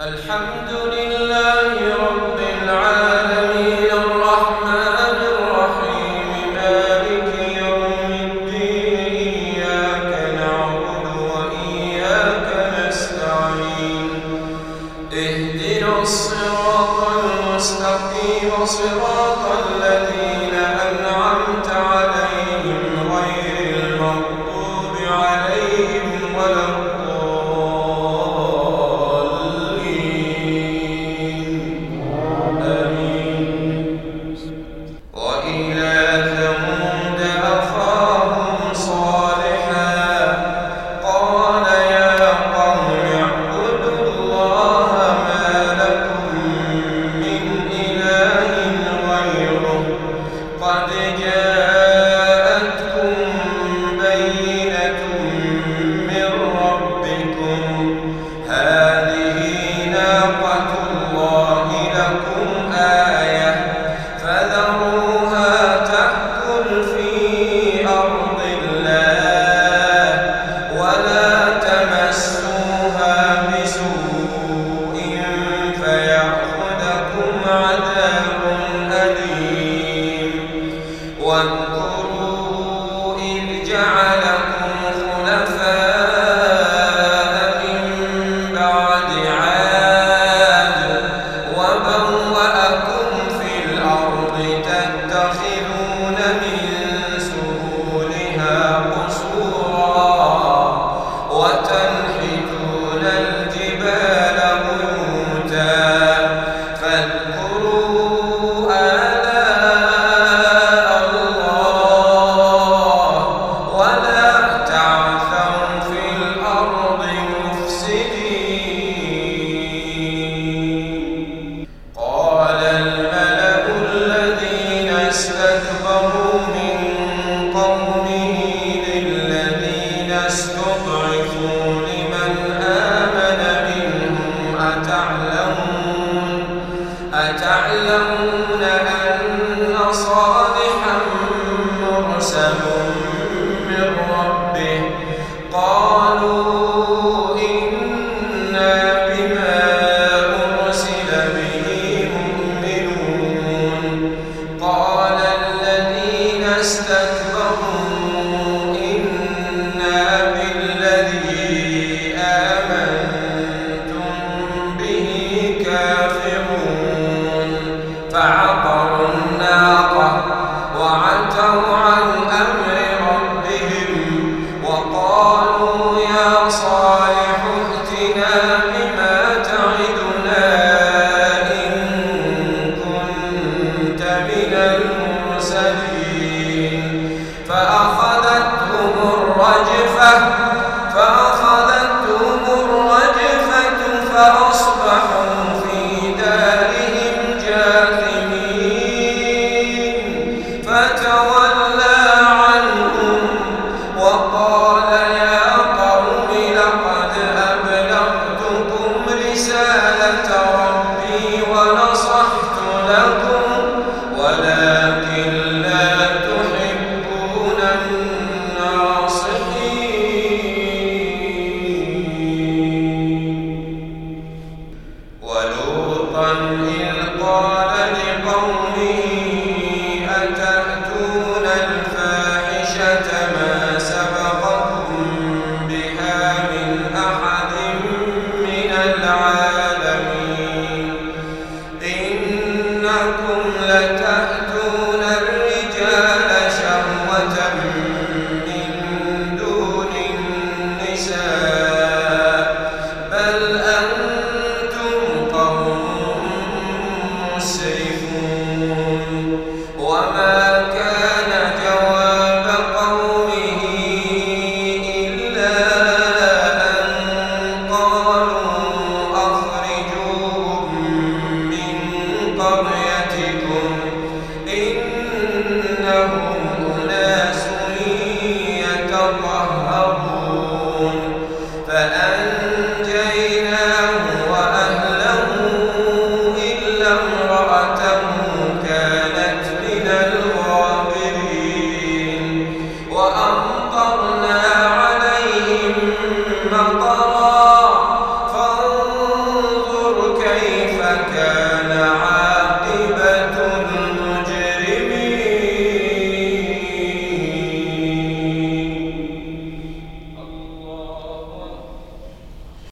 الحمد لله 네. أتعلمون أن صالحا مرسل من ربه؟ قالوا إنا بما أرسل به مؤمنون. قال الذين استكبروا فأ